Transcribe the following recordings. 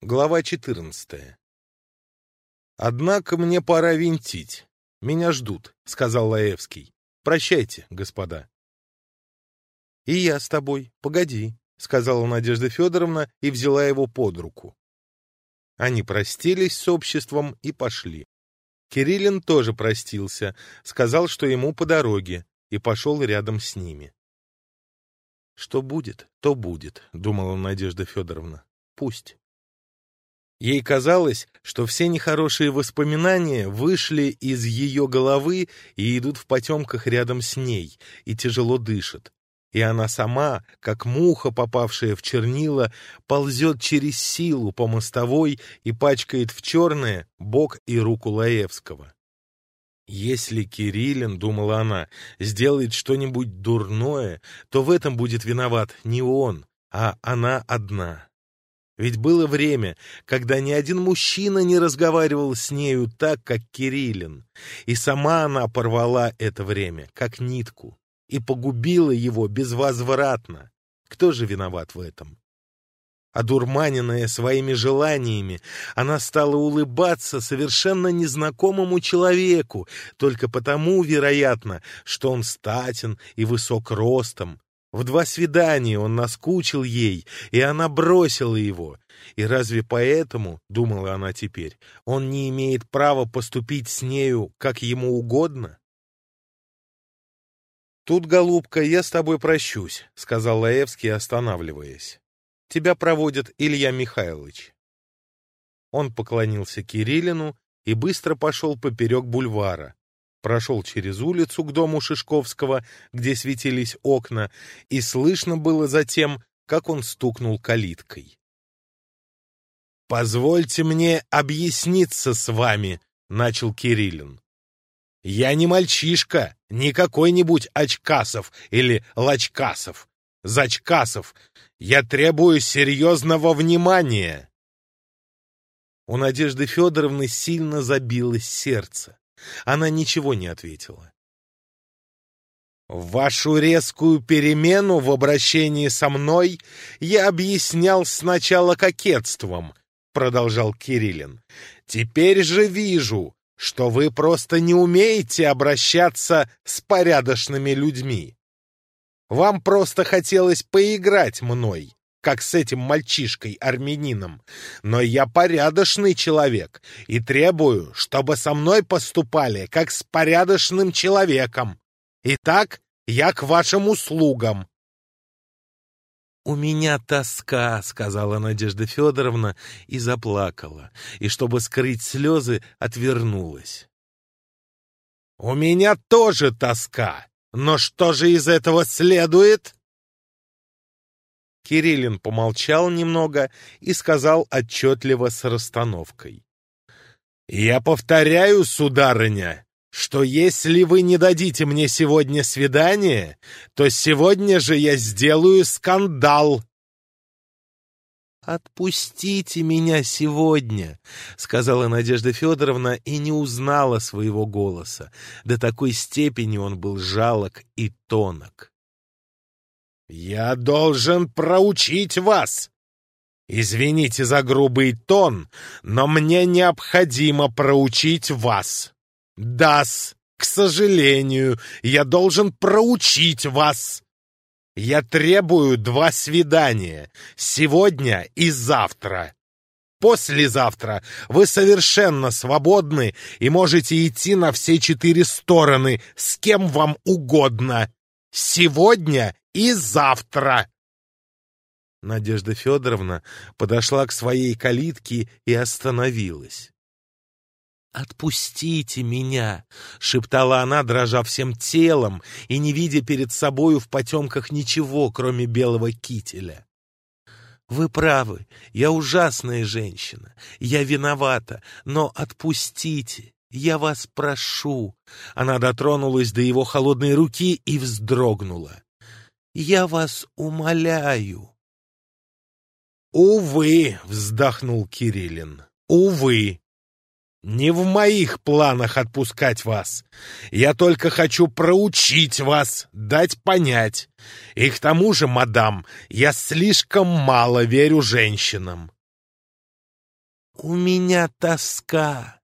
Глава 14. «Однако мне пора винтить. Меня ждут», — сказал Лаевский. «Прощайте, господа». «И я с тобой. Погоди», — сказала Надежда Федоровна и взяла его под руку. Они простились с обществом и пошли. Кириллин тоже простился, сказал, что ему по дороге, и пошел рядом с ними. «Что будет, то будет», — думала Надежда Федоровна. «Пусть». Ей казалось, что все нехорошие воспоминания вышли из ее головы и идут в потемках рядом с ней, и тяжело дышит. И она сама, как муха, попавшая в чернила, ползет через силу по мостовой и пачкает в черное бок и руку Лаевского. «Если Кириллин, — думала она, — сделает что-нибудь дурное, то в этом будет виноват не он, а она одна». Ведь было время, когда ни один мужчина не разговаривал с нею так, как Кириллин. И сама она порвала это время, как нитку, и погубила его безвозвратно. Кто же виноват в этом? Одурманенная своими желаниями, она стала улыбаться совершенно незнакомому человеку, только потому, вероятно, что он статен и высок ростом. В два свидания он наскучил ей, и она бросила его, и разве поэтому, — думала она теперь, — он не имеет права поступить с нею, как ему угодно? «Тут, голубка, я с тобой прощусь», — сказал Лаевский, останавливаясь. «Тебя проводит Илья Михайлович». Он поклонился Кириллину и быстро пошел поперек бульвара, прошел через улицу к дому Шишковского, где светились окна, и слышно было затем, как он стукнул калиткой. «Позвольте мне объясниться с вами», — начал Кириллин. «Я не мальчишка, не какой-нибудь Очкасов или Лачкасов, Зачкасов. Я требую серьезного внимания». У Надежды Федоровны сильно забилось сердце. Она ничего не ответила. Вашу резкую перемену в обращении со мной я объяснял сначала кокетством, продолжал Кириллин. «Теперь же вижу, что вы просто не умеете обращаться с порядочными людьми. Вам просто хотелось поиграть мной, как с этим мальчишкой-армянином, но я порядочный человек и требую, чтобы со мной поступали, как с порядочным человеком. Итак, я к вашим услугам». «У меня тоска», — сказала Надежда Федоровна и заплакала, и, чтобы скрыть слезы, отвернулась. «У меня тоже тоска, но что же из этого следует?» Кириллин помолчал немного и сказал отчетливо с расстановкой. «Я повторяю, сударыня, что если вы не дадите мне сегодня свидание, то сегодня же я сделаю скандал. «Отпустите меня сегодня», — сказала Надежда Федоровна и не узнала своего голоса. До такой степени он был жалок и тонок. «Я должен проучить вас», Извините за грубый тон, но мне необходимо проучить вас. «Дас, к сожалению, я должен проучить вас!» «Я требую два свидания, сегодня и завтра!» Послезавтра вы совершенно свободны и можете идти на все четыре стороны, с кем вам угодно. Сегодня и завтра!» Надежда Федоровна подошла к своей калитке и остановилась. «Отпустите меня!» — шептала она, дрожа всем телом и не видя перед собою в потемках ничего, кроме белого кителя. «Вы правы, я ужасная женщина, я виновата, но отпустите, я вас прошу!» Она дотронулась до его холодной руки и вздрогнула. «Я вас умоляю!» «Увы!» — вздохнул Кириллин. «Увы!» Не в моих планах отпускать вас. Я только хочу проучить вас, дать понять. И к тому же, мадам, я слишком мало верю женщинам. У меня тоска.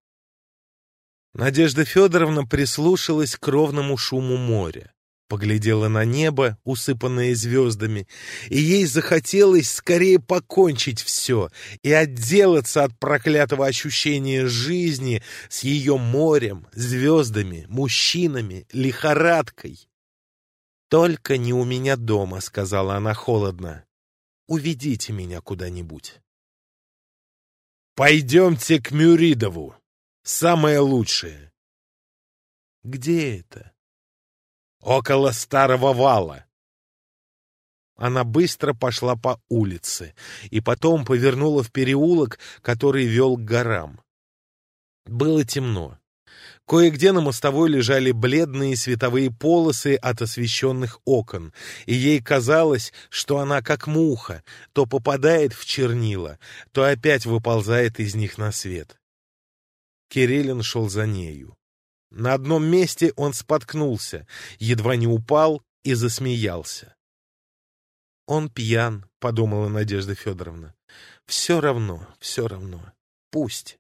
Надежда Федоровна прислушалась к ровному шуму моря. поглядела на небо, усыпанное звездами, и ей захотелось скорее покончить все и отделаться от проклятого ощущения жизни с ее морем, звездами, мужчинами, лихорадкой. «Только не у меня дома», — сказала она холодно. «Уведите меня куда-нибудь». «Пойдемте к Мюридову. Самое лучшее». «Где это?» около старого вала. Она быстро пошла по улице и потом повернула в переулок, который вел к горам. Было темно. Кое-где на мостовой лежали бледные световые полосы от освещенных окон, и ей казалось, что она, как муха, то попадает в чернила, то опять выползает из них на свет. Кириллин шел за нею. На одном месте он споткнулся, едва не упал и засмеялся. «Он пьян», — подумала Надежда Федоровна. «Все равно, все равно. Пусть».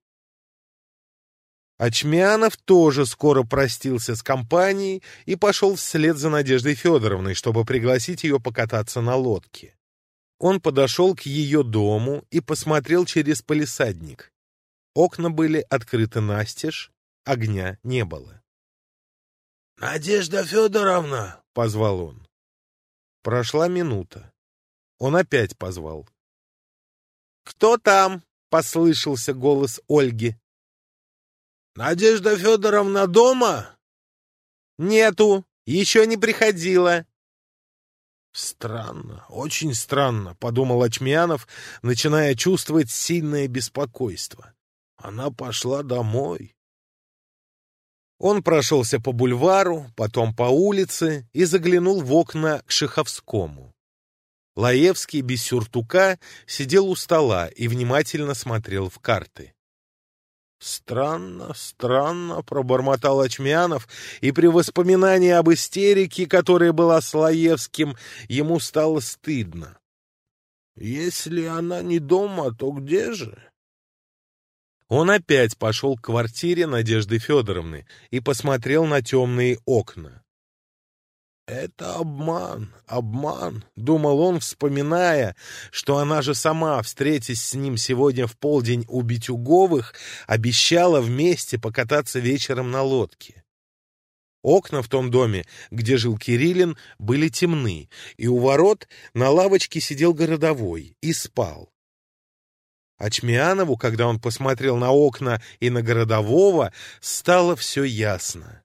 Ачмянов тоже скоро простился с компанией и пошел вслед за Надеждой Федоровной, чтобы пригласить ее покататься на лодке. Он подошел к ее дому и посмотрел через полисадник. Окна были открыты настежь, огня не было. «Надежда Федоровна!» — позвал он. Прошла минута. Он опять позвал. «Кто там?» — послышался голос Ольги. «Надежда Федоровна дома?» «Нету, еще не приходила». «Странно, очень странно», — подумал Очмянов, начиная чувствовать сильное беспокойство. «Она пошла домой». Он прошелся по бульвару, потом по улице и заглянул в окна к Шиховскому. Лаевский без сюртука сидел у стола и внимательно смотрел в карты. «Странно, странно», — пробормотал Очмянов, и при воспоминании об истерике, которая была с Лаевским, ему стало стыдно. «Если она не дома, то где же?» Он опять пошел к квартире Надежды Федоровны и посмотрел на темные окна. «Это обман, обман», — думал он, вспоминая, что она же сама, встретясь с ним сегодня в полдень у Битюговых, обещала вместе покататься вечером на лодке. Окна в том доме, где жил Кириллин, были темны, и у ворот на лавочке сидел городовой и спал. Ачмианову, когда он посмотрел на окна и на городового, стало все ясно.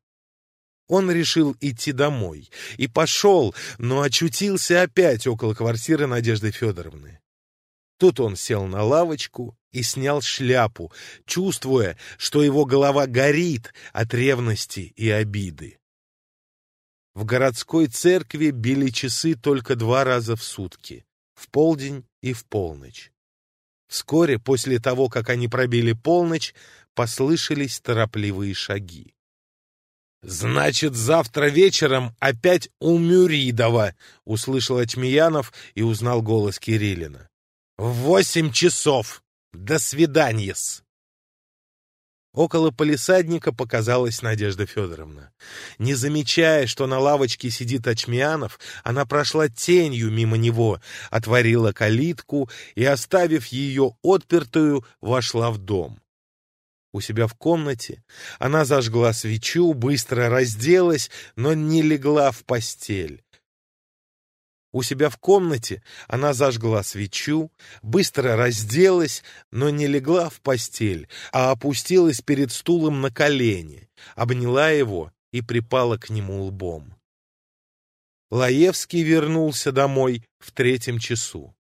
Он решил идти домой и пошел, но очутился опять около квартиры Надежды Федоровны. Тут он сел Вскоре после того, как они пробили полночь, послышались торопливые шаги. «Значит, завтра вечером опять у Мюридова!» — услышал Атьмиянов и узнал голос Кириллина. «В восемь часов! До свидания-с!» Около полисадника показалась Надежда Федоровна. Не замечая, что на лавочке сидит Очмианов, она прошла тенью мимо него, отворила калитку и, оставив ее отпертую, вошла в дом. У себя в комнате она зажгла свечу, быстро разделась, но не легла в постель. У себя в комнате она зажгла свечу, быстро разделась, но не легла в постель, а опустилась перед стулом на колени, обняла его и припала к нему лбом. Лаевский вернулся домой в третьем часу.